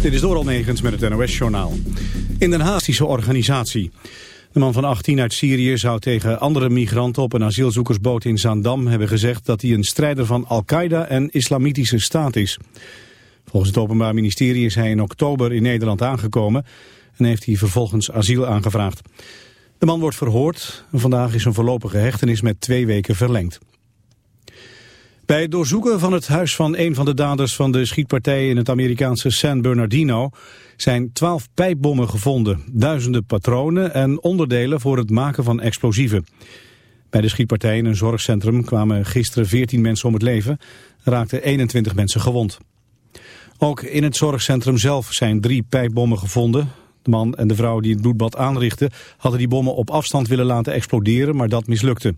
Dit is Doral Negens met het NOS-journaal. In Den Haag organisatie. De man van 18 uit Syrië zou tegen andere migranten op een asielzoekersboot in Zaandam hebben gezegd dat hij een strijder van Al-Qaeda en Islamitische Staat is. Volgens het Openbaar Ministerie is hij in oktober in Nederland aangekomen en heeft hij vervolgens asiel aangevraagd. De man wordt verhoord vandaag is een voorlopige hechtenis met twee weken verlengd. Bij het doorzoeken van het huis van een van de daders van de schietpartij in het Amerikaanse San Bernardino zijn twaalf pijpbommen gevonden, duizenden patronen en onderdelen voor het maken van explosieven. Bij de schietpartij in een zorgcentrum kwamen gisteren 14 mensen om het leven en raakten 21 mensen gewond. Ook in het zorgcentrum zelf zijn drie pijpbommen gevonden. De man en de vrouw die het bloedbad aanrichtten hadden die bommen op afstand willen laten exploderen, maar dat mislukte.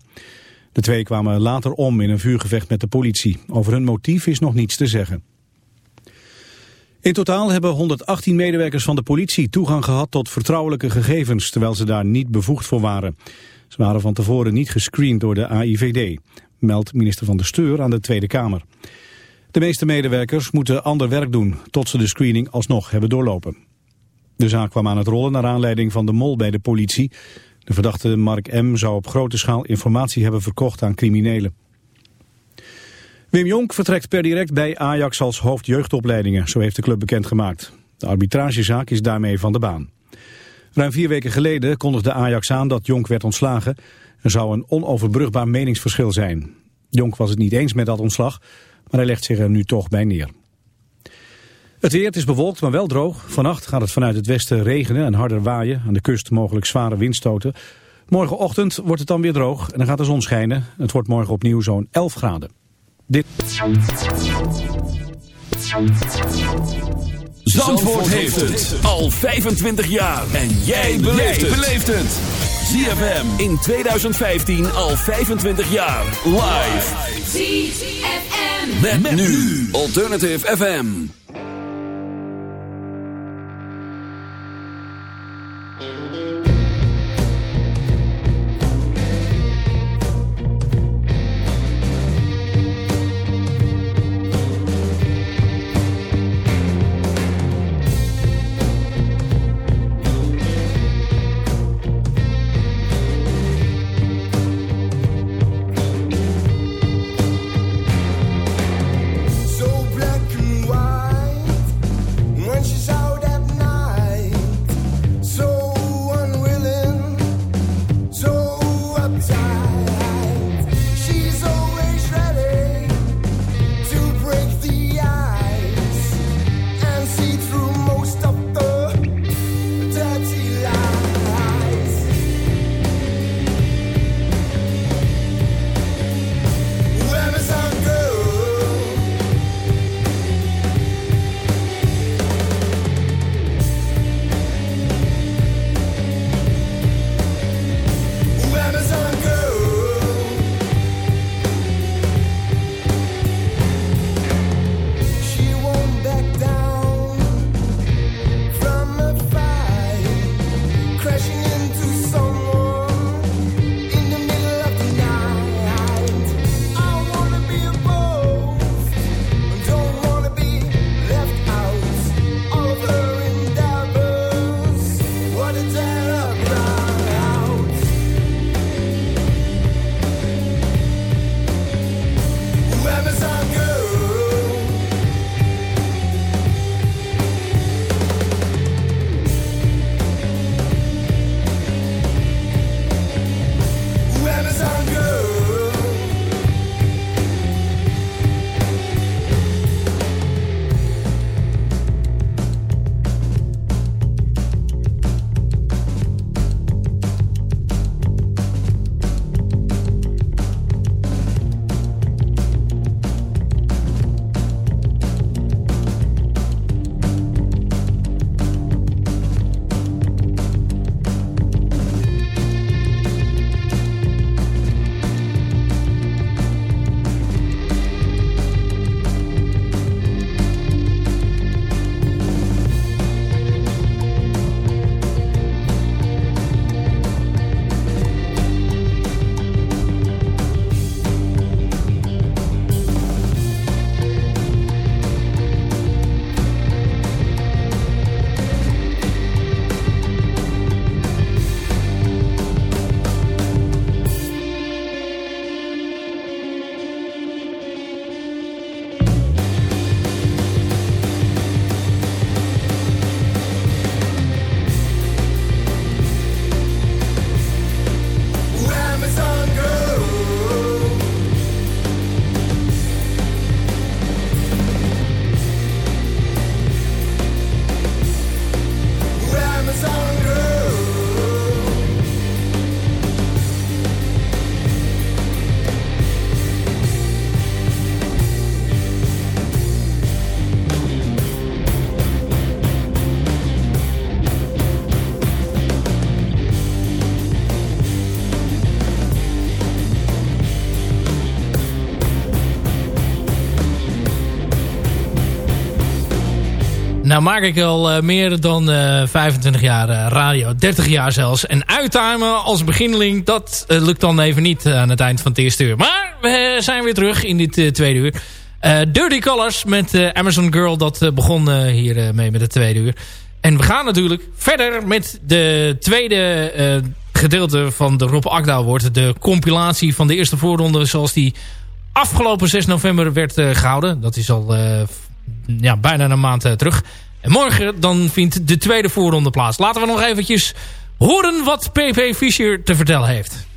De twee kwamen later om in een vuurgevecht met de politie. Over hun motief is nog niets te zeggen. In totaal hebben 118 medewerkers van de politie toegang gehad tot vertrouwelijke gegevens, terwijl ze daar niet bevoegd voor waren. Ze waren van tevoren niet gescreend door de AIVD, meldt minister van de Steur aan de Tweede Kamer. De meeste medewerkers moeten ander werk doen, tot ze de screening alsnog hebben doorlopen. De zaak kwam aan het rollen naar aanleiding van de mol bij de politie. De verdachte Mark M. zou op grote schaal informatie hebben verkocht aan criminelen. Wim Jonk vertrekt per direct bij Ajax als hoofdjeugdopleidingen, zo heeft de club bekendgemaakt. De arbitragezaak is daarmee van de baan. Ruim vier weken geleden kondigde Ajax aan dat Jonk werd ontslagen. Er zou een onoverbrugbaar meningsverschil zijn. Jonk was het niet eens met dat ontslag, maar hij legt zich er nu toch bij neer. Het weer, het is bewolkt, maar wel droog. Vannacht gaat het vanuit het westen regenen en harder waaien. Aan de kust mogelijk zware windstoten. Morgenochtend wordt het dan weer droog en dan gaat de zon schijnen. Het wordt morgen opnieuw zo'n 11 graden. Dit... Zandvoort heeft het al 25 jaar. En jij beleeft het. ZFM in 2015 al 25 jaar. Live. ZFM. Met, nu. Alternative FM. Nou maak ik al meer dan 25 jaar radio. 30 jaar zelfs. En uittimen als beginneling, dat lukt dan even niet aan het eind van het eerste uur. Maar we zijn weer terug in dit tweede uur. Dirty Colors met Amazon Girl, dat begon hier mee met het tweede uur. En we gaan natuurlijk verder met de tweede gedeelte van de Rob Akda wordt. De compilatie van de eerste voorronde zoals die afgelopen 6 november werd gehouden. Dat is al ja, bijna een maand uh, terug. En morgen dan vindt de tweede voorronde plaats. Laten we nog eventjes horen wat PP Fischer te vertellen heeft.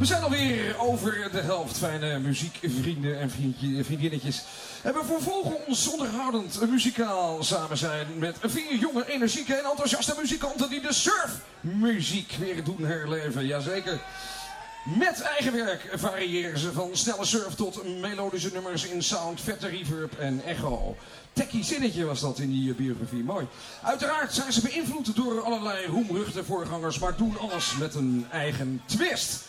We zijn alweer over de helft. Fijne muziekvrienden en vriendinnetjes. En we vervolgen ons onderhoudend muzikaal samen zijn met vier jonge, energieke en enthousiaste muzikanten die de surfmuziek weer doen herleven. Jazeker. Met eigen werk variëren ze van snelle surf tot melodische nummers in sound, vette reverb en echo. Techie zinnetje was dat in die biografie. Mooi. Uiteraard zijn ze beïnvloed door allerlei roemruchte voorgangers, maar doen alles met een eigen twist.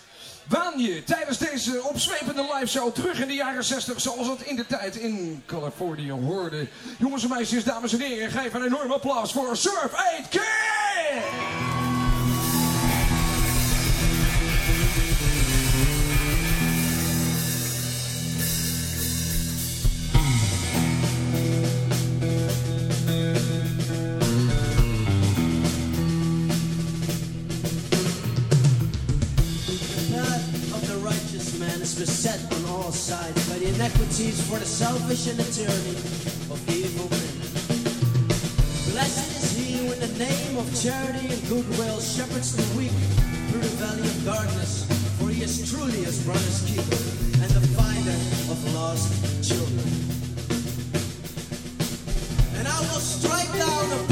Waan je tijdens deze opzwepende live show terug in de jaren 60 zoals het in de tijd in Californië hoorde. Jongens en meisjes, dames en heren, geef een enorm applaus voor Surf 8 Kid! All sides by the inequities for the selfish and the tyranny of evil men. Blessed is he who in the name of charity and goodwill shepherds the weak through the valley of darkness, for he is truly his brother's keeper and the finder of lost children. And I will strike down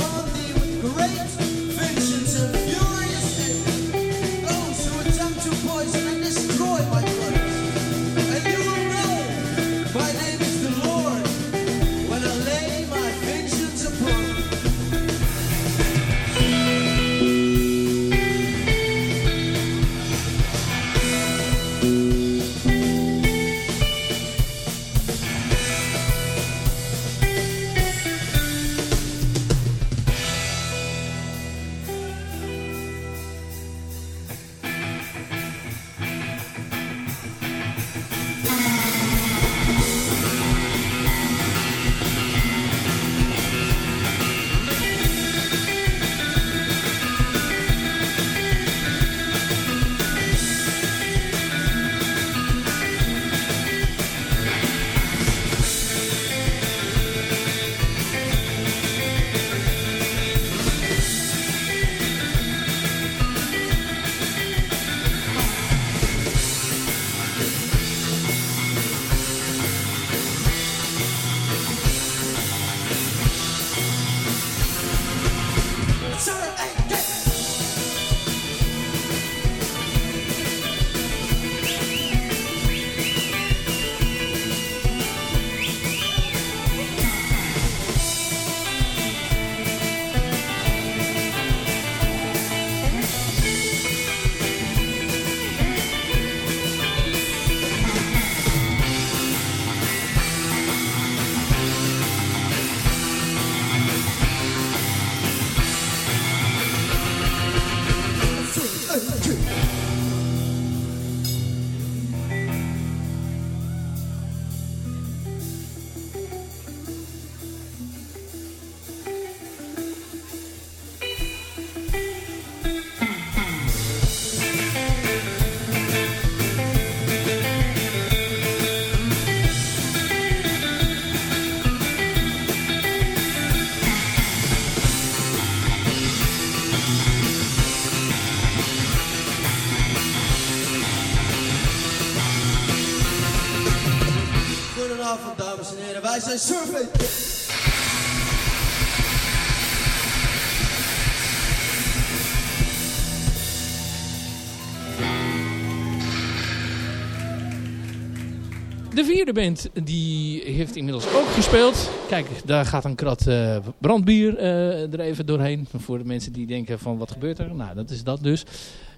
de vierde band die heeft inmiddels ook gespeeld. Kijk, daar gaat een krat uh, brandbier uh, er even doorheen. Voor de mensen die denken van wat gebeurt er? Nou, dat is dat dus.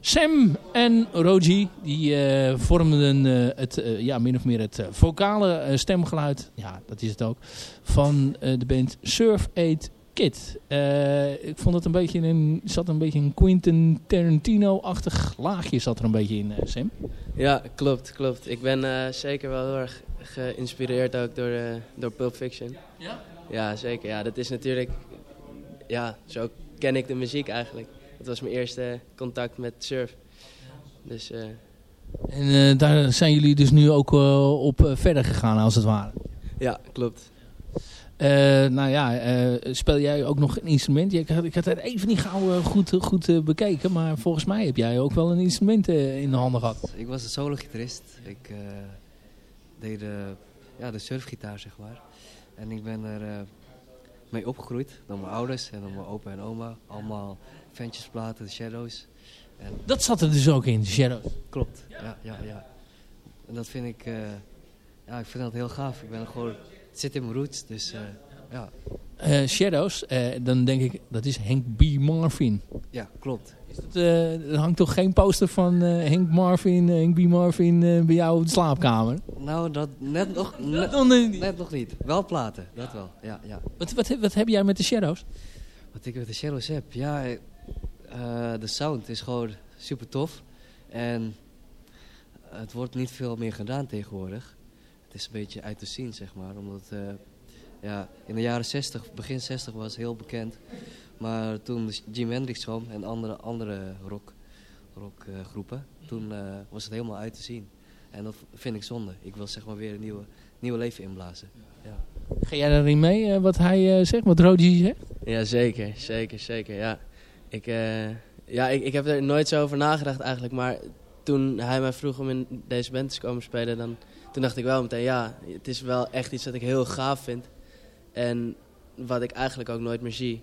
Sam en Roji die uh, vormden het, ja, min of meer het vocale stemgeluid. Ja, dat is het ook. Van de band Surf 8 Kid. ik vond het een beetje een, zat een beetje een Quentin Tarantino-achtig laagje zat er een beetje in, Sam. Ja, klopt, klopt. Ik ben uh, zeker wel heel erg geïnspireerd ook door, uh, door Pulp Fiction. Ja? Ja, zeker. Ja, dat is natuurlijk... Ja, zo ken ik de muziek eigenlijk. Dat was mijn eerste contact met surf. Dus... Uh, en daar zijn jullie dus nu ook op verder gegaan, als het ware? Ja, klopt. Uh, nou ja, uh, speel jij ook nog een instrument? Ik had, ik had het even niet gauw uh, goed, goed bekeken, maar volgens mij heb jij ook wel een instrument in de handen gehad. Ik was een solo-gitarist. Ik deed de, ja, de surfgitaar, zeg maar. En ik ben er mee opgegroeid door mijn ouders en door mijn opa en oma. Allemaal ventjesplaten, de Shadows. En dat zat er dus ook in, de Shadows? Klopt, ja, ja, ja. En dat vind ik, ja, ik vind dat heel gaaf. Ik ben gewoon het zit in mijn roots, dus uh, ja. Uh, Shadows, dan denk ik, dat is Henk B. Marvin. Ja, klopt. Is dat, er hangt toch geen poster van Henk Marvin, Henk B. Marvin bij jou op de slaapkamer? Nou, dat net nog, net, net nog niet. Wel platen, dat wel, ja. ja. Wat, wat, wat heb jij met de Shadows? Wat ik met de Shadows heb? Ja, de sound is gewoon super tof. En het wordt niet veel meer gedaan tegenwoordig het is een beetje uit te zien, zeg maar. Omdat uh, ja, in de jaren 60, begin 60 was heel bekend. Maar toen Jim Hendrix kwam en andere, andere rock, rockgroepen, uh, toen uh, was het helemaal uit te zien. En dat vind ik zonde. Ik wil zeg maar weer een nieuwe, nieuwe leven inblazen. Ja. Ga jij daarin mee, wat hij zegt, wat Roji zegt? Ja, zeker. Zeker, zeker, ja. Ik, ja, ik, ik heb er nooit zo over nagedacht eigenlijk, maar toen hij mij vroeg om in deze band te komen spelen, dan toen dacht ik wel meteen, ja, het is wel echt iets dat ik heel gaaf vind. En wat ik eigenlijk ook nooit meer zie.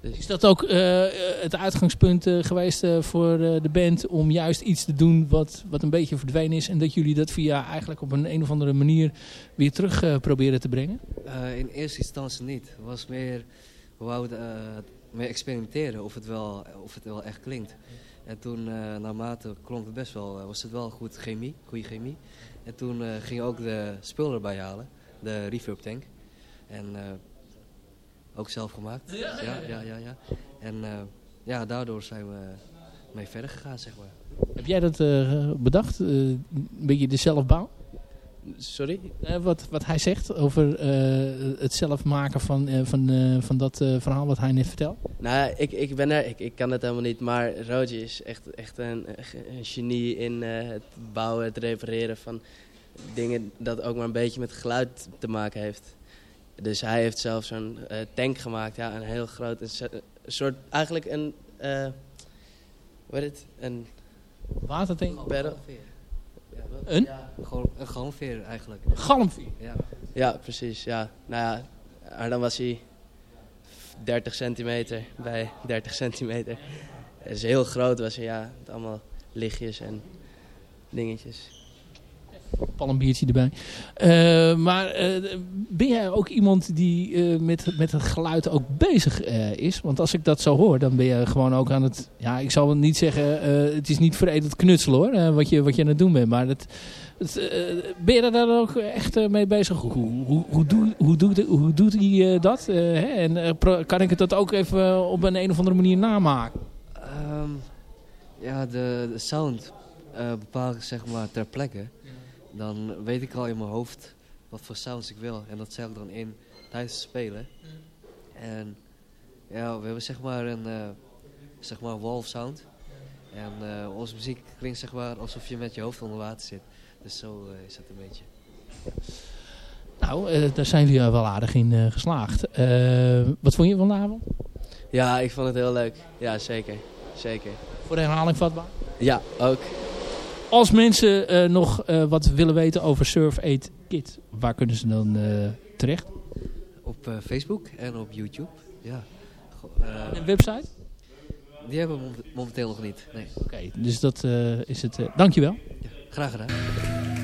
Dus is dat ook uh, het uitgangspunt uh, geweest uh, voor de band om juist iets te doen wat, wat een beetje verdwenen is en dat jullie dat via eigenlijk op een, een of andere manier weer terug proberen te brengen? in eerste instantie niet. Het was meer, we wouden meer experimenteren of het, wel, of het wel echt klinkt. En toen, uh, naarmate klonk het best wel, was het wel goed chemie, goede chemie. En toen uh, ging ook de spul erbij halen, de reverb tank. En uh, ook zelf gemaakt. Ja, ja, ja. ja, ja. En ja, daardoor zijn we mee verder gegaan, zeg maar. Heb jij dat bedacht? een beetje de zelfbouw? Sorry? Uh, wat, wat hij zegt over uh, het zelf maken van, uh, van, van dat verhaal wat hij net vertelt? Nou, ik, ik ben er, ik, ik kan het helemaal niet, maar Roji is echt, echt een, een genie in het bouwen, het repareren van dingen dat ook maar een beetje met geluid te maken heeft. Dus hij heeft zelf zo'n tank gemaakt, ja, een heel groot, een, soort, eigenlijk een, hoe heet het, een... Watertank? Barrel. Een? Ja, gewoon een galmveer eigenlijk. Galmveer? Ja. ja, precies. Ja. Nou ja, maar dan was hij 30 centimeter bij 30 centimeter. Het is heel groot was hij, ja. allemaal lichtjes en dingetjes. Pal een biertje erbij. Uh, maar uh, ben jij ook iemand die uh, met, met het geluid ook bezig is? Want als ik dat zo hoor, dan ben je gewoon ook aan het... Ja, ik zal niet zeggen, het is niet veredeld knutselen hoor, wat, je, wat je aan het doen bent. Maar het, het, ben je daar ook echt mee bezig? Hoe, hoe, hoe, doe, hoe, doet, hoe doet hij dat? Hè? En kan ik het dat ook even op een, een of andere manier namaken? Um, ja, de, de sound bepaal ik zeg maar ter plekke dan weet ik al in mijn hoofd wat voor sounds ik wil. En dat zet ik dan in tijdens het spelen. En ja, we hebben zeg maar een uh, zeg maar wall sound. En uh, onze muziek klinkt zeg maar alsof je met je hoofd onder water zit. Dus zo uh, is het een beetje. Nou, daar zijn jullie wel aardig in geslaagd. wat vond je van de avond? Ja, ik vond het heel leuk. Ja, zeker. zeker. Voor de herhaling vatbaar? Ja, ook. Als mensen uh, nog uh, wat willen weten over Surf 8 Kit, waar kunnen ze dan uh, terecht? Op Facebook en op YouTube, ja. een website? Die hebben we momenteel nog niet, nee. Oké, okay, dus dat is het. dankjewel. Ja, graag gedaan.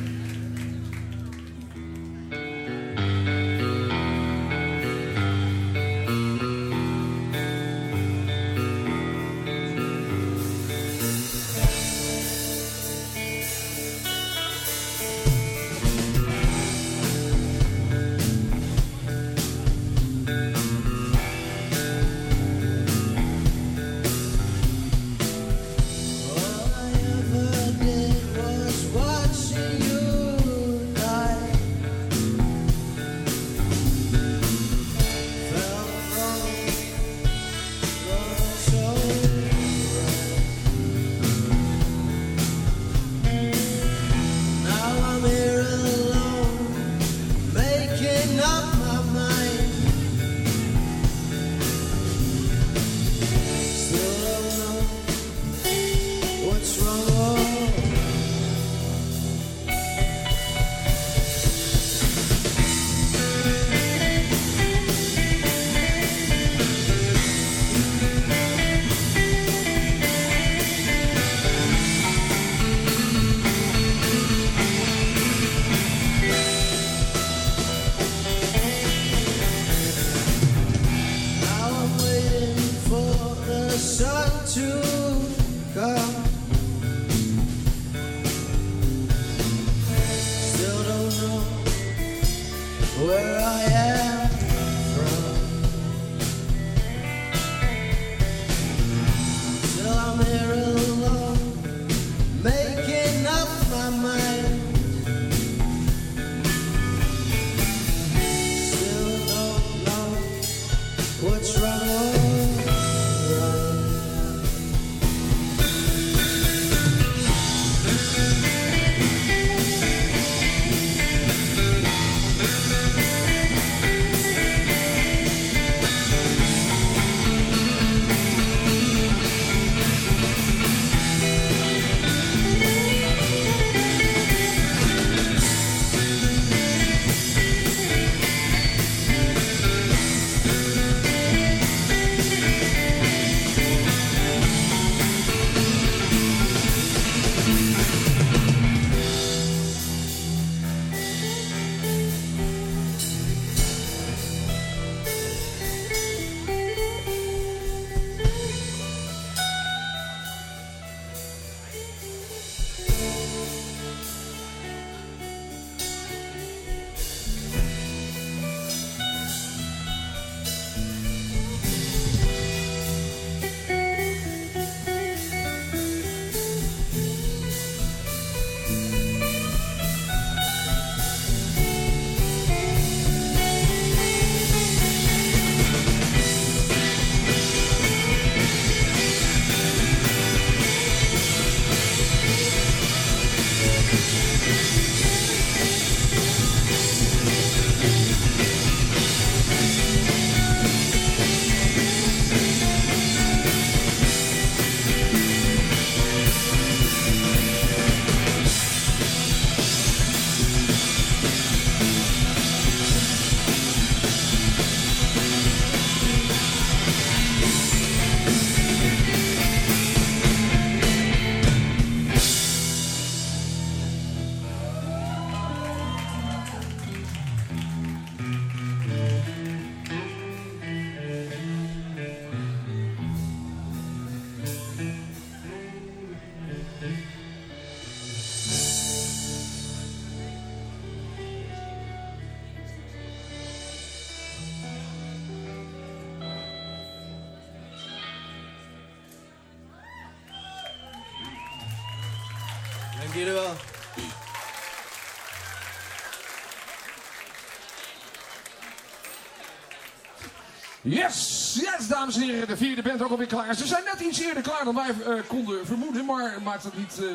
Yes, yes, dames en heren, de vierde band ook alweer klaar. Ze zijn net iets eerder klaar dan wij uh, konden vermoeden, maar maakt het niet uh,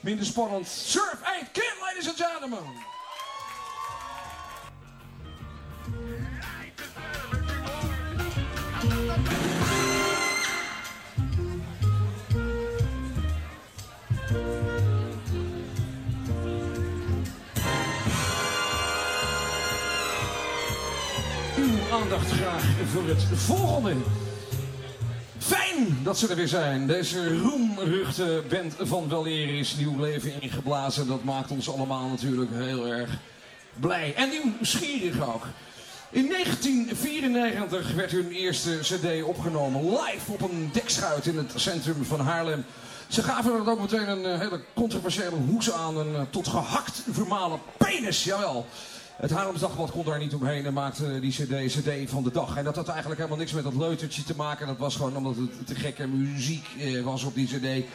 minder spannend. Surf 8 Kid, ladies and gentlemen. Aandacht graag voor het volgende. Fijn dat ze er weer zijn. Deze roemruchte band van Weleer is nieuw leven ingeblazen. Dat maakt ons allemaal natuurlijk heel erg blij. En nieuwsgierig ook. In 1994 werd hun eerste cd opgenomen. Live op een dekschuit in het centrum van Haarlem. Ze gaven er ook meteen een eh, hele controversiële hoes aan. Een eh, tot gehakt vermalen penis, jawel. Het Haarlems Dagblad kon daar niet omheen en maakte die cd, cd van de dag. En dat had eigenlijk helemaal niks met dat leutertje te maken. Dat was gewoon omdat het te gekke muziek eh, was op die cd.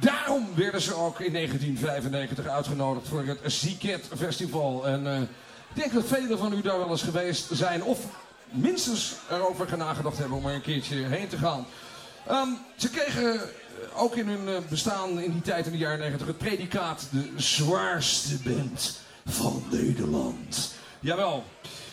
Daarom werden ze ook in 1995 uitgenodigd voor het Ziket Festival. En uh, ik denk dat velen van u daar wel eens geweest zijn. Of minstens erover nagedacht hebben om er een keertje heen te gaan. Um, ze kregen ook in hun bestaan in die tijd in de jaren 90 het predicaat de zwaarste band van Nederland. Jawel.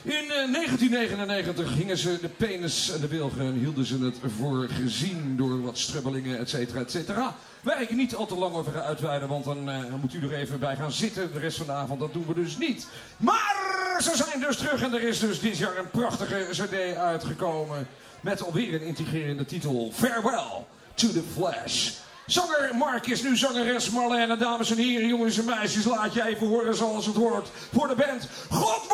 In 1999 uh, hingen ze de penis en de wilgen en hielden ze het voor gezien door wat strubbelingen, et cetera, et cetera. Waar ik niet al te lang over ga uitweiden, want dan uh, moet u er even bij gaan zitten de rest van de avond. Dat doen we dus niet. Maar ze zijn dus terug en er is dus dit jaar een prachtige cd uitgekomen. Met alweer een integrerende titel. Farewell to the Flash. Zanger Mark is nu zangeres Marlene. Dames en heren, jongens en meisjes, laat je even horen zoals het hoort. Voor de band Godworst!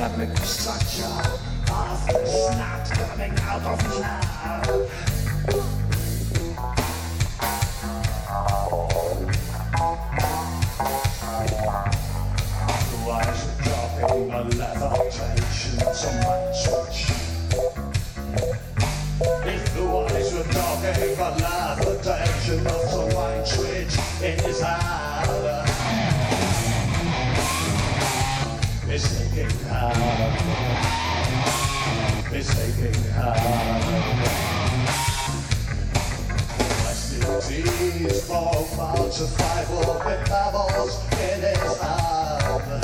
academic such a cough snot coming out of love. is taking hand. Nice small amounts of five open pebbles in his hand.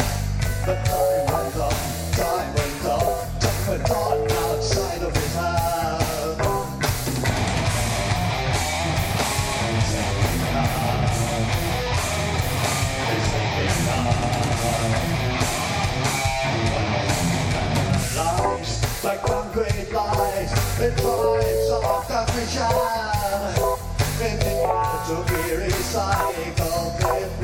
The time went on. The points of the vision. To be recycled.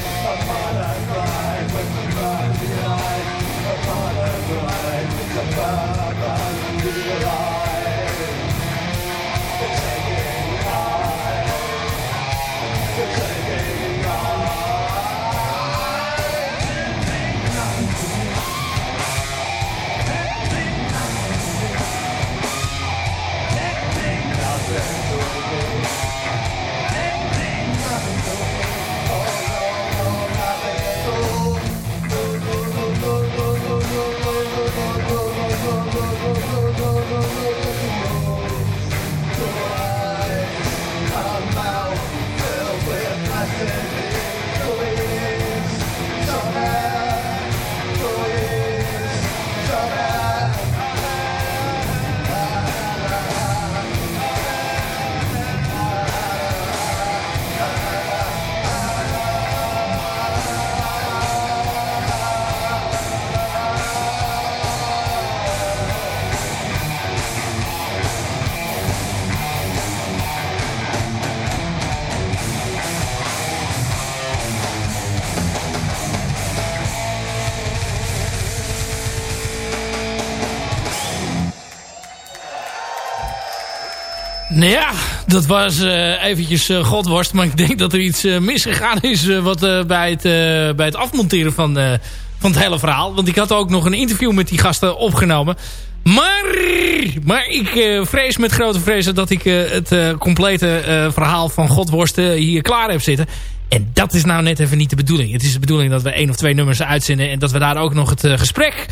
dat was uh, eventjes uh, godworst. Maar ik denk dat er iets uh, misgegaan is wat, bij, het, bij het afmonteren van, van het hele verhaal. Want ik had ook nog een interview met die gasten opgenomen. Maar, maar ik vrees met grote vrezen dat ik het complete verhaal van godworst hier klaar heb zitten. En dat is nou net even niet de bedoeling. Het is de bedoeling dat we één of twee nummers uitzenden. En dat we daar ook nog het gesprek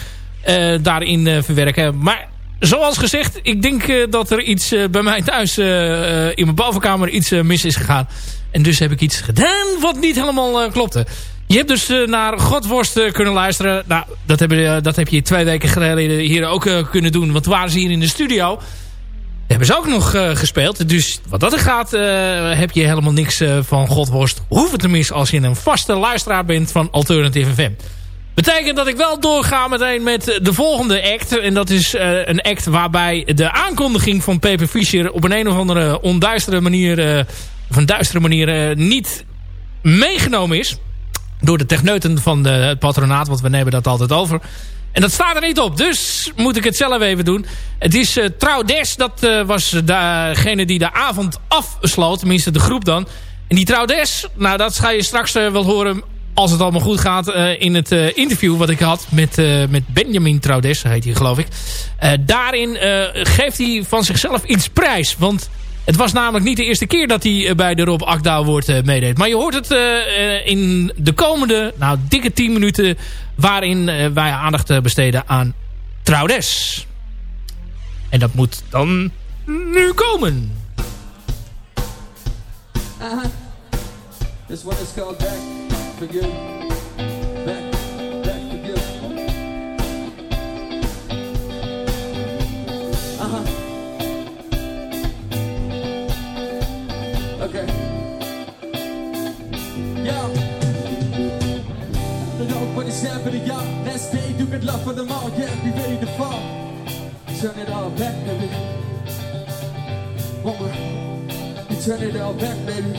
daarin verwerken. Maar zoals gezegd, ik denk uh, dat er iets uh, bij mij thuis uh, in mijn bovenkamer iets mis is gegaan. En dus heb ik iets gedaan wat niet helemaal klopte. Je hebt dus naar Godworst kunnen luisteren. Nou, dat, dat heb je twee weken geleden hier ook kunnen doen. Want waren ze hier in de studio. Hebben ze ook nog gespeeld. Dus wat dat er gaat, heb je helemaal niks van Godworst. Hoeft het tenminste als je een vaste luisteraar bent van Alternative FM. Betekent dat ik wel doorga meteen met de volgende act. En dat is uh, een act waarbij de aankondiging van Pepe Fischer... op een een of andere onduistere manier... Uh, of een duistere manier uh, niet meegenomen is. Door de techneuten van het patronaat. Want we nemen dat altijd over. En dat staat er niet op. Dus moet ik het zelf even doen. Het is uh, Trouwdes. Dat was degene die de avond afsloot. Tenminste de groep dan. En die Trouwdes. Nou dat ga je straks wel horen als het allemaal goed gaat, uh, in het uh, interview wat ik had met, uh, met Benjamin Traudes, heet hij geloof ik. daarin geeft hij van zichzelf iets prijs. Want het was namelijk niet de eerste keer dat hij bij de Rob Akda wordt meedeed. Maar je hoort het in de komende, nou dikke 10 minuten, waarin wij aandacht besteden aan Traudes. En dat moet dan nu komen. -huh. This one is called Back. You. Back, back for you. Uh huh. Okay. Let's day, good love all. Yeah, be ready to fall. Turn it all back, baby. You turn it all back, baby.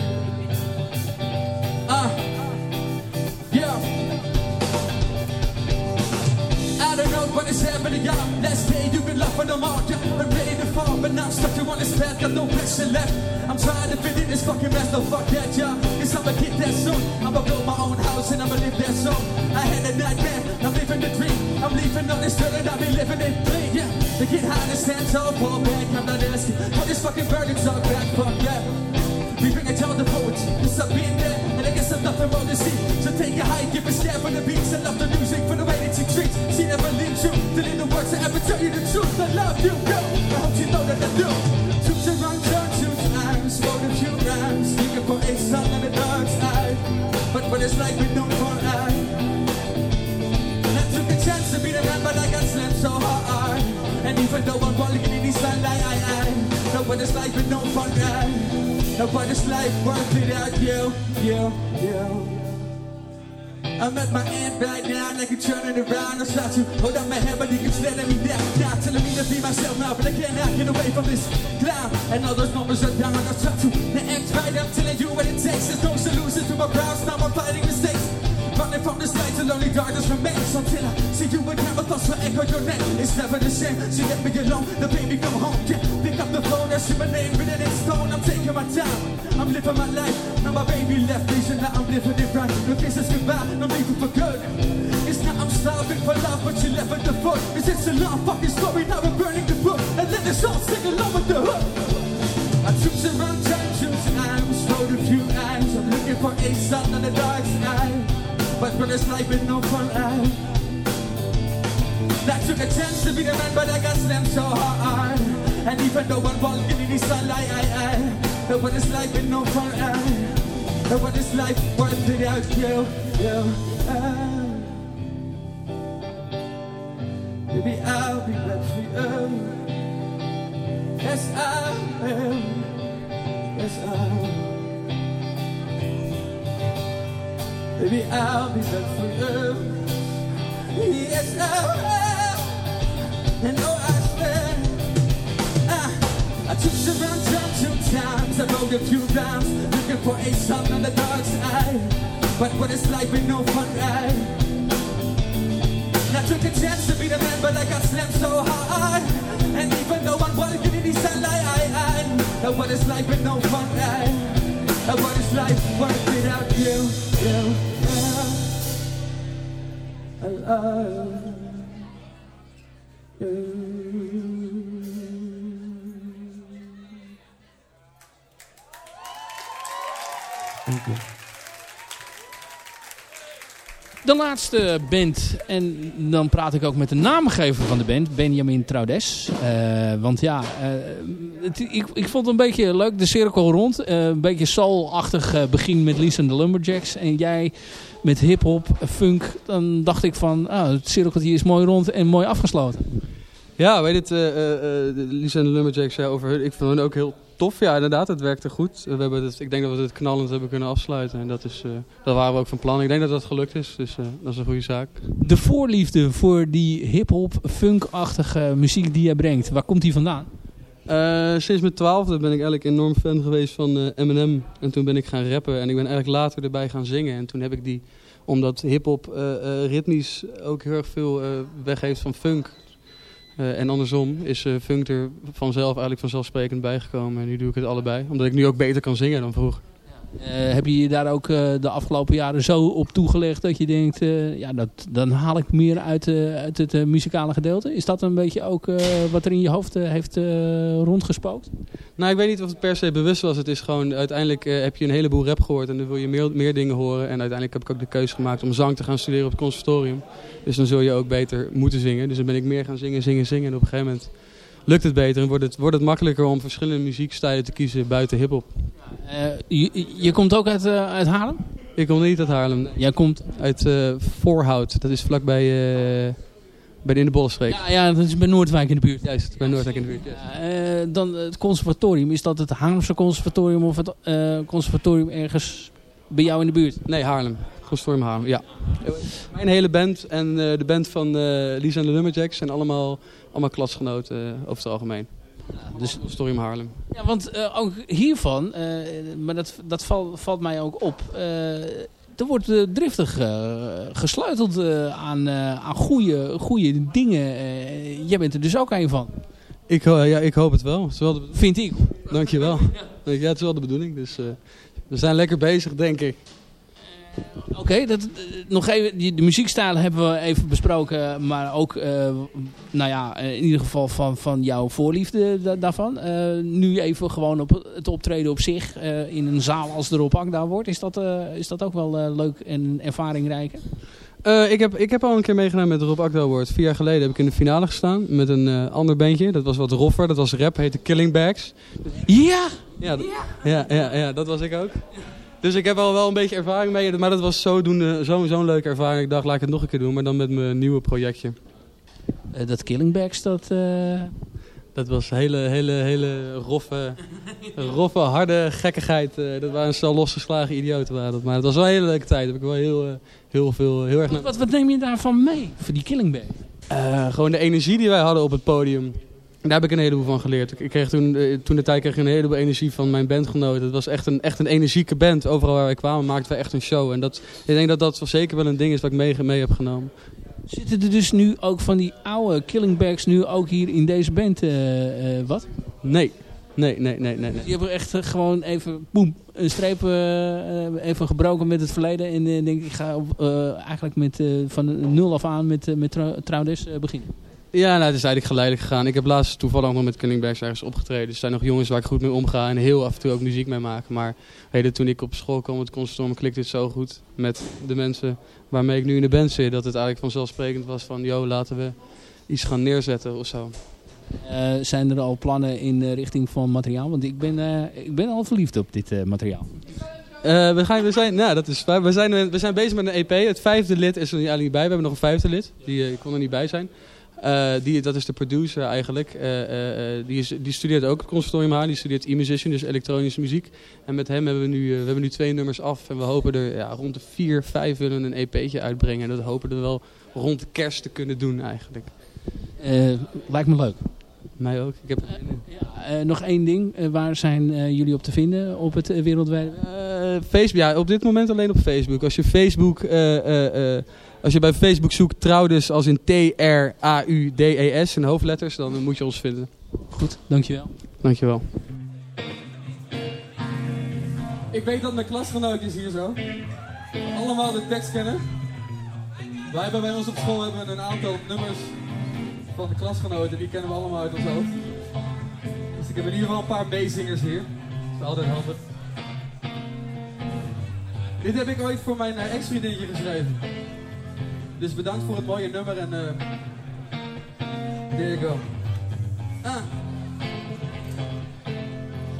Ah. What is happening, y'all. Last day you've been left on mark, yeah. I'm ready to fall, but now I'm stuck to on this path, got no passion left. I'm trying to fit in this fucking mess, no fuck that, y'all. Cause I'ma get that soon. I'ma build my own house and I'ma live that soon. I had a nightmare, I'm living the dream. I'm leaving on this dirt and I've been living it clean, yeah. To get high and stand tall, fall back, I'm not asking. For this fucking burning talk back, fuck yeah. We bring it down the poets, cause I've been there, and I guess I'm nothing wrong to see. So take a hike, give a stare for the beats, I love the music for the way that you treat. She never leaves you, till in the words I ever tell you the truth. I love you, girl. I hope you know that I do. Took the wrong turn two times, wrote a few rhymes, looking for a sun on the dark side. But what it's like with no for I. I took a chance to be the man, but I got slammed so hard. And even though I'm walking in the sunlight, I, I know what it's like with no fun, I. Nobody's life worth without you, you, you. I'm at my end right now, like you're turning around. I start to hold up my head, but you keep letting me down. Now telling me to be myself now, but I can't get away from this clown. And all those numbers are down. I start to act right up till I do what it takes. There's no solution to my problems. Now I'm fighting mistakes. Running from this light till only darkness remains Until I see you again, my thoughts will echo your name. It's never the same, so let me alone The baby come home, yeah. Pick up the phone, I see my name written in stone. I'm taking my time, I'm living my life. Now my baby left me, so now I'm living it right. No kisses goodbye, no leaving for good. It's not I'm starving for love, but you left at the foot. Is it's a long fucking story, now we're burning the book. And let us all sing along with the hook. I some wrong turns, two times, wrote a few lines. I'm looking for a sun on the dark side but when it's life with no fun, I That took a chance to be the man, but I got slammed so hard. And even though I'm walking in the sunlight, I, I But when it's life with no fun, I But it's life worth it without you, you, I Baby, I'll be back for you. Yes, I will. Yes, I will Baby, I'll be back for you. Yes, I will. And oh, I stand. Ah, I took some run down two times. I wrote a few rhymes, looking for a song on the dark side. But what it's like with no fun ride. I took a chance to be the man, but I got slammed so hard. And even though I'm in the sunlight, I, I And what is life with no fun? And what is life worth without you, you. I De laatste band, en dan praat ik ook met de naamgever van de band, Benjamin Traudes. Uh, want ja, het, ik, ik vond het een beetje leuk, de cirkel rond. Uh, een beetje soul-achtig begin met Lisa en de Lumberjacks. En jij met hip-hop, funk. Dan dacht ik van, ah, het cirkeltje is mooi rond en mooi afgesloten. Ja, weet het, Lisa en de Lumberjacks, ja, over, ik vond hen ook heel tof, ja inderdaad. Het werkte goed. We hebben het, ik denk dat we het knallend hebben kunnen afsluiten. En dat, is, uh, dat waren we ook van plan. Ik denk dat dat gelukt is, dus uh, dat is een goede zaak. De voorliefde voor die hip-hop, funk-achtige muziek die jij brengt, waar komt die vandaan? Uh, sinds mijn twaalfde ben ik eigenlijk enorm fan geweest van Eminem. En toen ben ik gaan rappen en ik ben eigenlijk later erbij gaan zingen. En toen heb ik die, omdat hip-hop ritmisch ook heel erg veel weggeeft van funk uh, en andersom is uh, funk er vanzelf eigenlijk vanzelfsprekend bijgekomen. En nu doe ik het allebei. Omdat ik nu ook beter kan zingen dan vroeger. Uh, heb je je daar ook de afgelopen jaren zo op toegelegd dat je denkt, ja, dat, dan haal ik meer uit, uit het muzikale gedeelte? Is dat een beetje ook wat er in je hoofd heeft rondgespookt? Nou, ik weet niet of het per se bewust was. Het is gewoon, uiteindelijk heb je een heleboel rap gehoord en dan wil je meer, meer dingen horen. En uiteindelijk heb ik ook de keuze gemaakt om zang te gaan studeren op het conservatorium. Dus dan zul je ook beter moeten zingen. Dus dan ben ik meer gaan zingen, zingen, zingen. En op een gegeven moment lukt het beter en wordt het, wordt het makkelijker om verschillende muziekstijlen te kiezen buiten hiphop. Uh, je, je, komt ook uit, uh, uit Haarlem? Ik kom niet uit Haarlem. Jij komt? Uit uh, Voorhout. Dat is vlakbij bij de in de Bollenstreek. Ja, ja, dat is bij Noordwijk in de buurt. Juist, bij Noordwijk in de buurt. Dan het conservatorium. Is dat het Haarlemse conservatorium of het conservatorium ergens bij jou in de buurt? Nee, Haarlem. Consortium Haarlem, ja. Mijn hele band en uh, de band van Lisa en de Lumberjacks zijn allemaal, allemaal klasgenoten over het algemeen. Ja, dus Consortium Haarlem. Ja, want ook hiervan, maar dat, dat val, valt mij ook op... er wordt driftig gesleuteld aan, aan goede, goede dingen. jij bent er dus ook een van. Ik, ja, ik hoop het wel. Het wel de... Vind ik. Dankjewel. ja, het is wel de bedoeling. Dus we zijn lekker bezig, denk ik. Oké, dat eh, nog even, de muziekstijlen hebben we even besproken, maar ook, uh, nou ja, in ieder geval van, van jouw voorliefde daarvan. Uh, nu even gewoon op het optreden op zich in een zaal als de Rob Akda wordt. Is dat, is dat ook wel leuk en ervaringrijk? ik, heb, ik heb al een keer meegedaan met de Rob Akda Award. Vier jaar geleden heb ik in de finale gestaan met een ander bandje. Dat was wat roffer, dat was rap, heette Killing Bags. Ja! Ja, ja, ja, ja, dat was ik ook. Dus ik heb al wel een beetje ervaring mee. Maar dat was zo'n zo, zo'n leuke ervaring. Ik dacht, laat ik het nog een keer doen. Maar dan met mijn nieuwe projectje. Uh, dat Killingbags, dat... Uh... Dat was hele, hele, hele roffe, roffe harde gekkigheid. Uh, dat waren zo losgeslagen idioten. Waren dat. Maar het was wel een hele leuke tijd. Heb ik wel heel, heel, veel, heel erg... Wat, wat, neem je daarvan mee, voor die Killingbags? gewoon de energie die wij hadden op het podium. Daar heb ik een heleboel van geleerd. Ik kreeg toen, eh, toen de tijd kreeg ik een heleboel energie van mijn bandgenoten. Het was echt een, echt een energieke band. Overal waar wij kwamen maakten we echt een show. En dat, ik denk dat dat wel zeker wel een ding is wat ik mee, mee heb genomen. Zitten er dus nu ook van die oude Killingbags nu ook hier in deze band uh, uh, wat? Nee. Nee, nee, nee, nee. nee. Je hebt echt gewoon even, boem, een streep uh, even gebroken met het verleden. En denk ik ga eigenlijk met, van nul af aan met, met Trouwdes beginnen. Ja, nou, het is eigenlijk geleidelijk gegaan. Ik heb laatst toevallig nog met Cunningbergs ergens opgetreden. Dus er zijn nog jongens waar ik goed mee omga en heel af en toe ook muziek mee maken. Maar heden, toen ik op school kwam, het conservatorium, klikte het zo goed met de mensen waarmee ik nu in de band zit. Dat het eigenlijk vanzelfsprekend was van, yo, laten we iets gaan neerzetten of zo. Uh, zijn er al plannen in de richting van materiaal? Want ik ben, uh, ik ben al verliefd op dit uh, materiaal. we, gaan, we, zijn, nou, dat is, we, zijn, we zijn bezig met een EP. Het vijfde lid is er eigenlijk niet bij. We hebben nog een vijfde lid. Die kon er niet bij zijn. Uh, die, dat is de producer eigenlijk. Uh, uh, die, is, die studeert ook het conservatorium haar. Die studeert e-musician, dus elektronische muziek. En met hem hebben we nu, we hebben nu twee nummers af. En we hopen er ja, rond de vier, vijf willen een EP'tje uitbrengen. En dat hopen we wel rond de kerst te kunnen doen eigenlijk. lijkt me leuk. Mij ook. Ik heb ja, nog één ding. waar zijn jullie op te vinden op het wereldwijde? Facebook. Ja, op dit moment alleen op Facebook. Als je Facebook als je bij Facebook zoekt Trouwdes als in T-R-A-U-D-E-S in hoofdletters, dan moet je ons vinden. Goed, dankjewel. Dankjewel. Ik weet dat mijn klasgenootjes hier zo allemaal de tekst kennen. Wij hebben bij ons op school hebben een aantal nummers van de klasgenoten, die kennen we allemaal uit ons hoofd. Dus ik heb in ieder geval een paar meezingers hier. Dat is altijd handig. Dit heb ik ooit voor mijn uh, ex-vriendinnetje geschreven. Dus bedankt voor het mooie nummer en uh, there you go. Uh.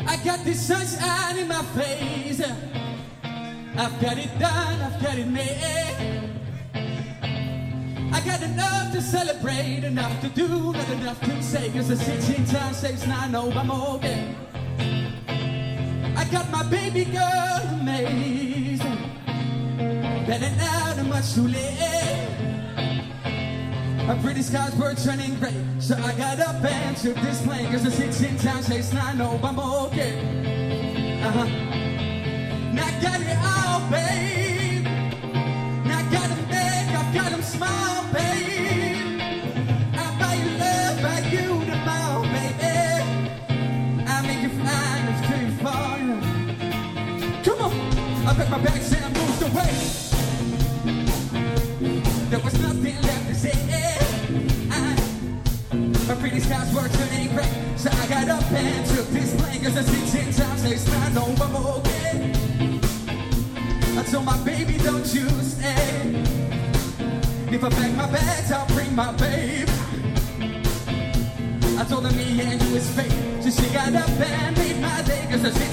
I got this sunshine in my face. I've got it done, I've got it made. I got enough to celebrate, enough to do, not enough to say. Cause the 16 times saves 9, no, I'm okay. I got my baby girl amazing. Better now than much too late. A pretty skies were turning gray. So I got up and took this plane. Cause the 16 times saves 9, no, I'm okay. Uh huh. Now I got it all, babe. Now I got them big, I've got them small, babe. I buy you love, buy you tomorrow, baby. I make you fly if too far. Come on, I pack my bags and moved away. Was nothing left to say. I, my pretty skies were turning so I got up and took this plane. Cause the 16 times not know I'm okay. I told my baby, don't you stay. If I pack my bags, I'll bring my babe. I told her me and you is. So she got up and made my day. Cause the 16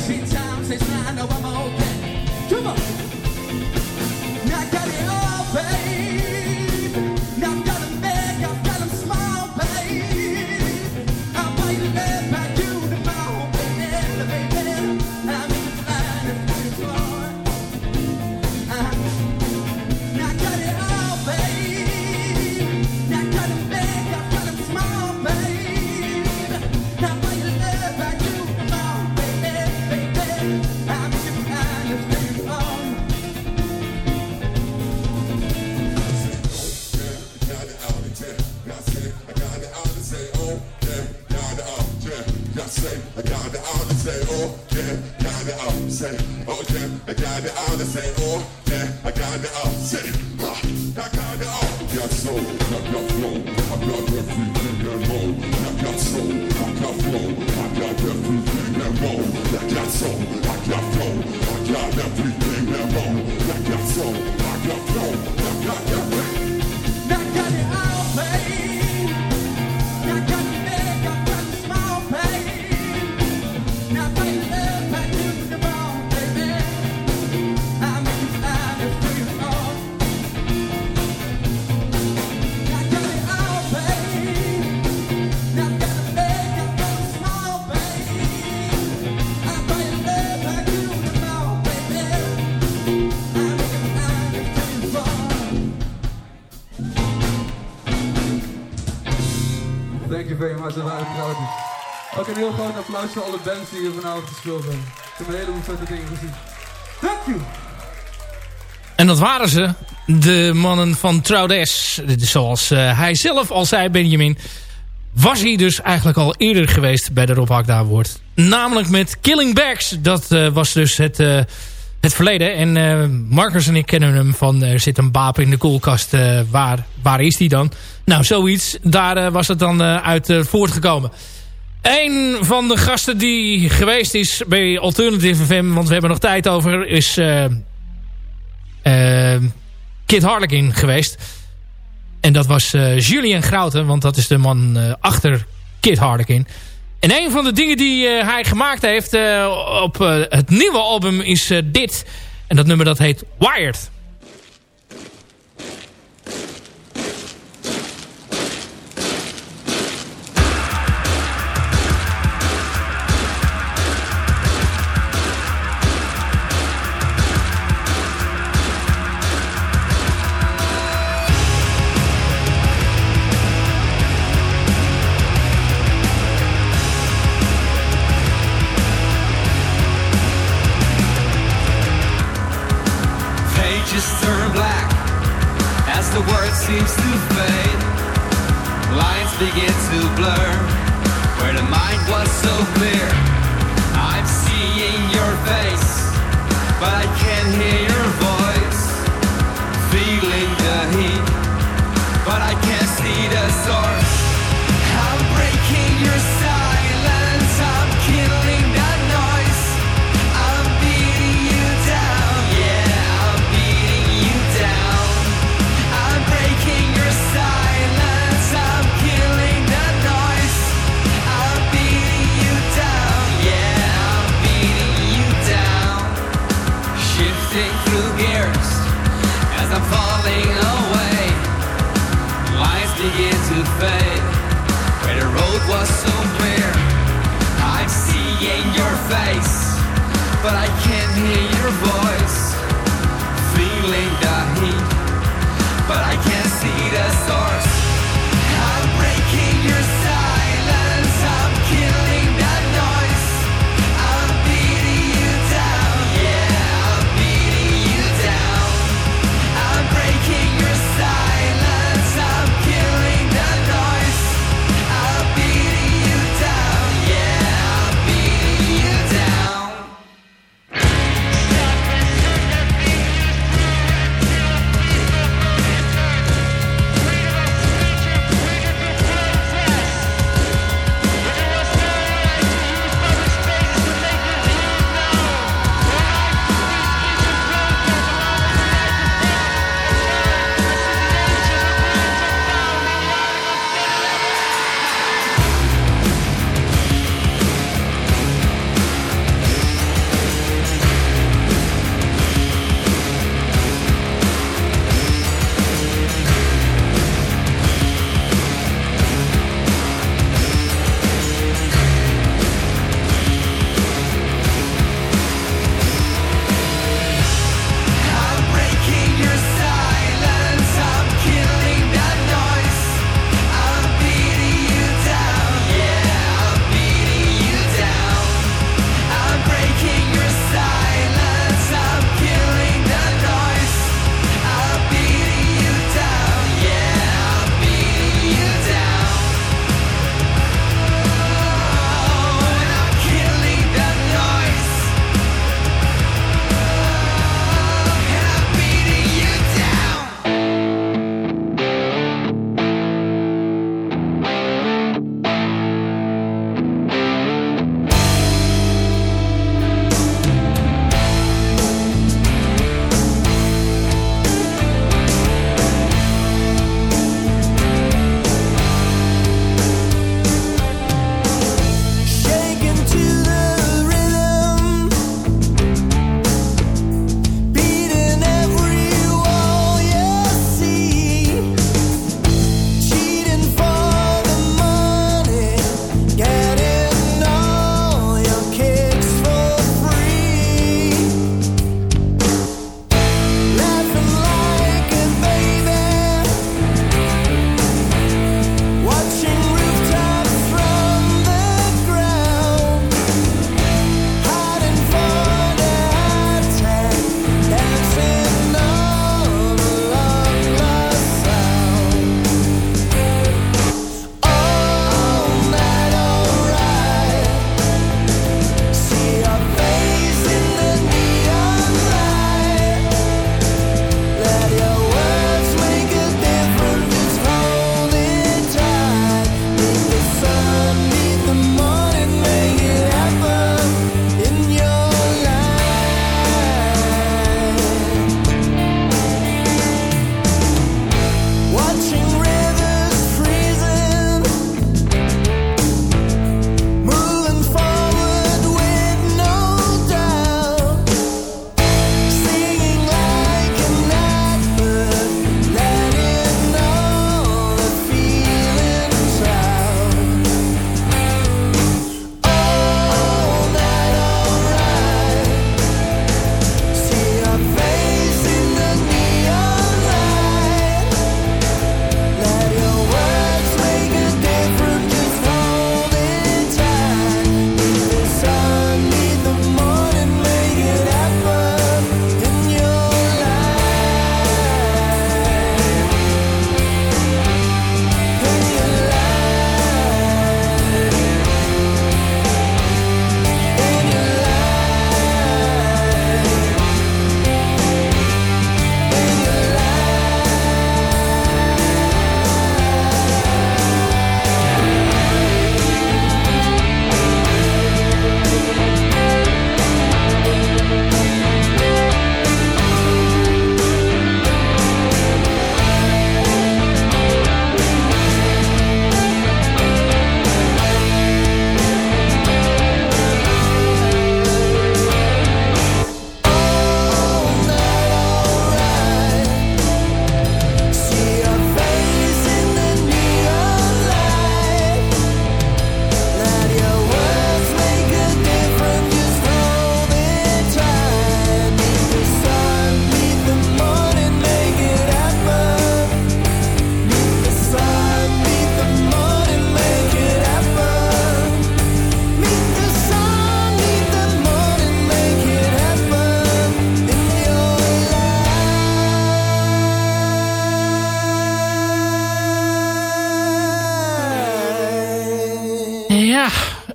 Much, dat waren. Ook een heel groot applaus voor alle bands die hier vanavond gespeeld hebben. Ik heb een heleboel vette dingen gezien. Thank you! En dat waren ze. De mannen van Troudes. Zoals eh, hij zelf al zei, Benjamin. Was hij dus eigenlijk al eerder geweest bij de Rob Hakda Award. Namelijk met Killing Bags. Dat eh, was dus het, eh, het verleden. En eh, Marcus en ik kennen hem van... Er zit een baap in de koelkast. eh, waar, waar is die dan? Nou, zoiets. Daar eh, was het dan eh, uit eh, voortgekomen. Een van de gasten die geweest is bij Alternative FM... want we hebben nog tijd over... is eh, eh, Kid Harlequin geweest. En dat was eh, Julian Grouten, want dat is de man eh, achter Kid Harlequin. En een van de dingen die eh, hij gemaakt heeft eh, op eh, het nieuwe album is dit. En dat nummer dat heet Wired. To hear your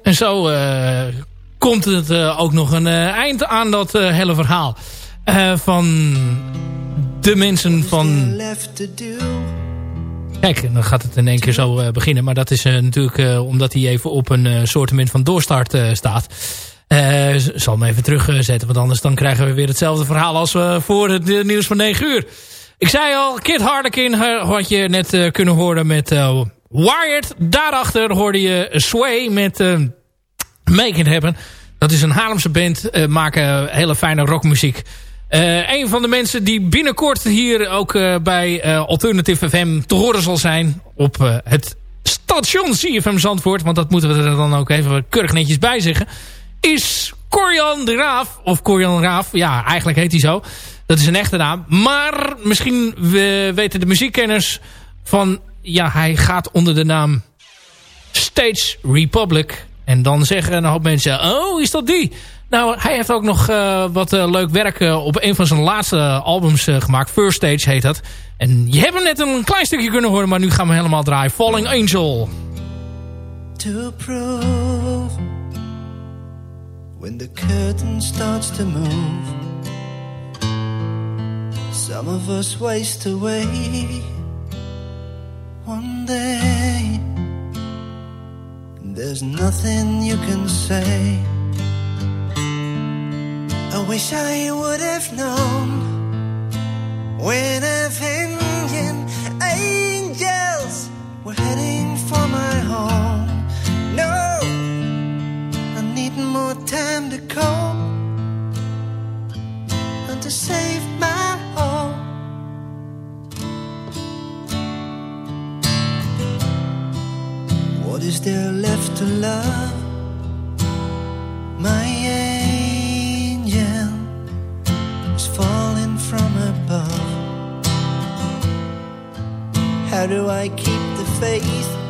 En zo komt het ook nog een eind aan dat hele verhaal. van de mensen van... Kijk, dan gaat het in één keer zo beginnen. Maar dat is natuurlijk omdat hij even op een soortement van doorstart staat. Zal hem even terugzetten, want anders dan krijgen we weer hetzelfde verhaal als voor het nieuws van 9 uur. Ik zei al, Kid Harlequin had je net kunnen horen met Wired. Daarachter hoorde je Sway met uh, Make It Happen. Dat is een Haarlemse band, maken hele fijne rockmuziek. een van de mensen die binnenkort hier ook bij Alternative FM te horen zal zijn op het station CFM Zandvoort. Want dat moeten we er dan ook even keurig netjes bij zeggen is Corian de Raaf. Of Corian Raaf. Ja, eigenlijk heet hij zo. Dat is een echte naam. Maar misschien we weten de muziekkenners van... Ja, hij gaat onder de naam Stage Republic. En dan zeggen een hoop mensen... Oh, is dat die? Nou, hij heeft ook nog uh, wat uh, leuk werk uh, op een van zijn laatste albums gemaakt. First Stage heet dat. En je hebt hem net een klein stukje kunnen horen... maar nu gaan we helemaal draaien. Falling Angel. To prove when the curtain starts to move. Some of us waste away one day, there's nothing you can say. I wish I would have known when avenging angels were heading for my home. No I need more time to love? My angel is falling from above. How do I keep the faith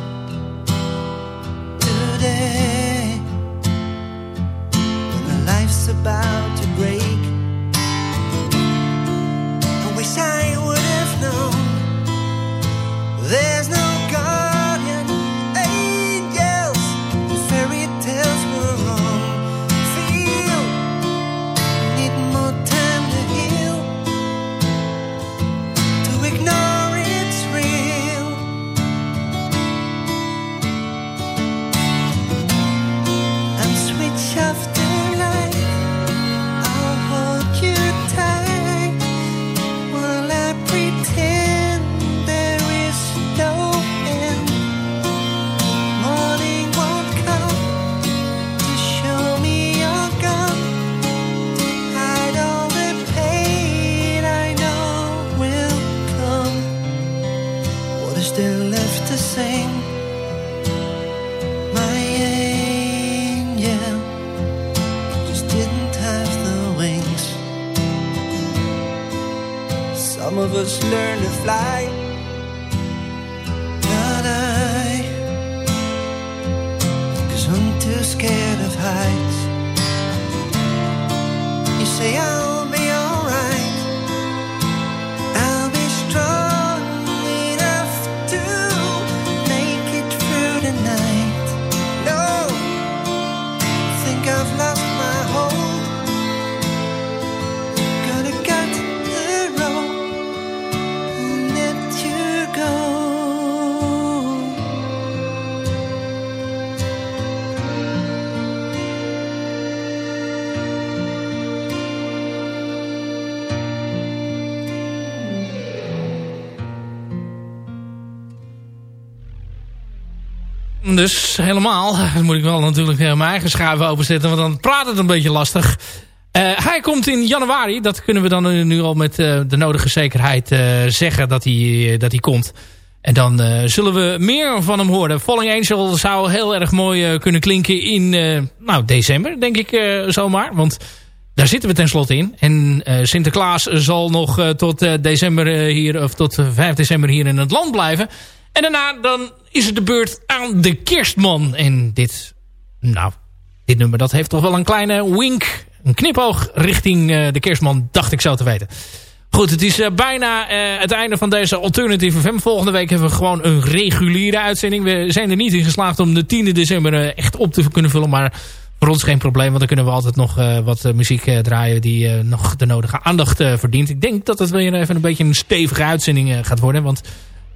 dus helemaal. Dan moet ik wel natuurlijk mijn eigen schuiven openzetten, want dan praat het een beetje lastig. Uh, hij komt in januari, dat kunnen we dan nu al met uh, de nodige zekerheid uh, zeggen dat hij, dat hij komt. En dan zullen we meer van hem horen. Falling Angel zou heel erg mooi kunnen klinken in nou, december, denk ik zomaar. Want daar zitten we tenslotte in. En Sinterklaas zal nog tot december hier, of tot 5 december hier in het land blijven. En daarna dan is het de beurt aan de kerstman. En dit, nou, dit nummer dat heeft toch wel een kleine wink, een knipoog richting uh, de kerstman, dacht ik zo te weten. Goed, het is eh, bijna eh, het einde van deze Alternative FM. Volgende week hebben we gewoon een reguliere uitzending. We zijn er niet in geslaagd om de 10e december eh, echt op te kunnen vullen. Maar voor ons geen probleem, want dan kunnen we altijd nog eh, wat eh, muziek eh, draaien... die eh, nog de nodige aandacht eh, verdient. Ik denk dat het weer even een beetje een stevige uitzending eh, gaat worden. Want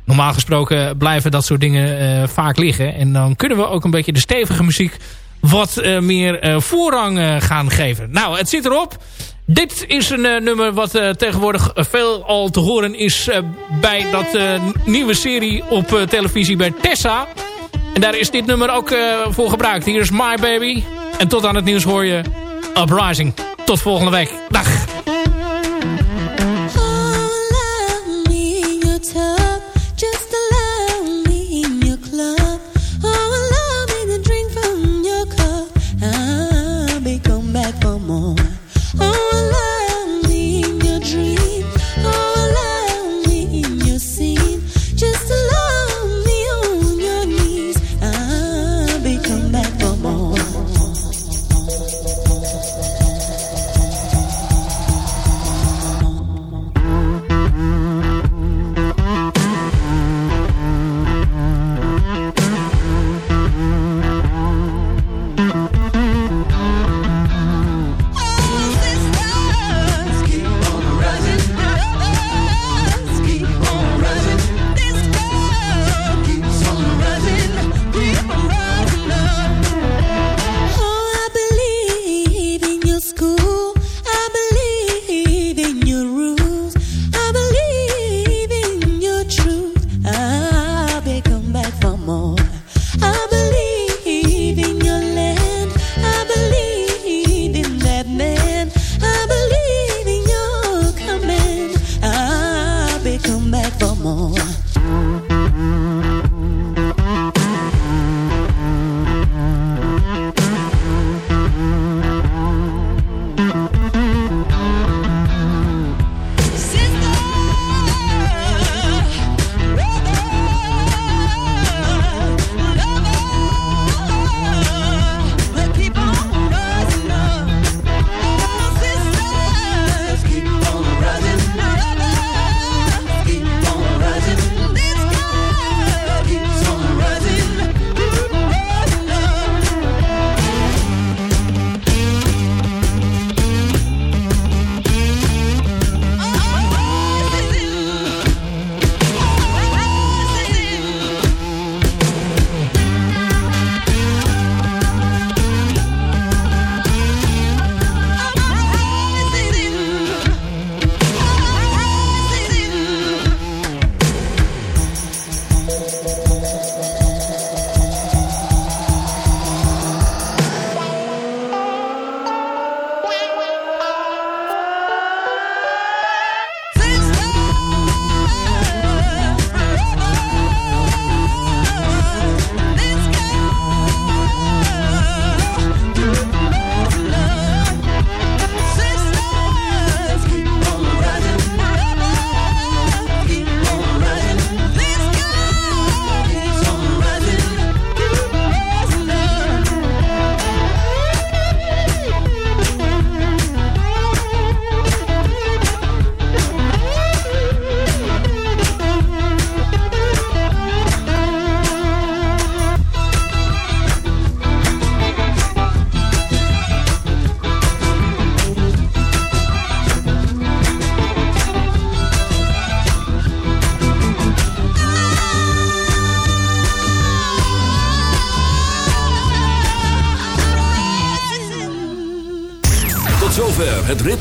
normaal gesproken blijven dat soort dingen eh, vaak liggen. En dan kunnen we ook een beetje de stevige muziek wat eh, meer eh, voorrang gaan geven. Nou, het zit erop. Dit is een nummer wat tegenwoordig veel al te horen is bij dat nieuwe serie op televisie bij Tessa. En daar is dit nummer ook voor gebruikt. Hier is My Baby. En tot aan het nieuws hoor je Uprising. Tot volgende week. Dag.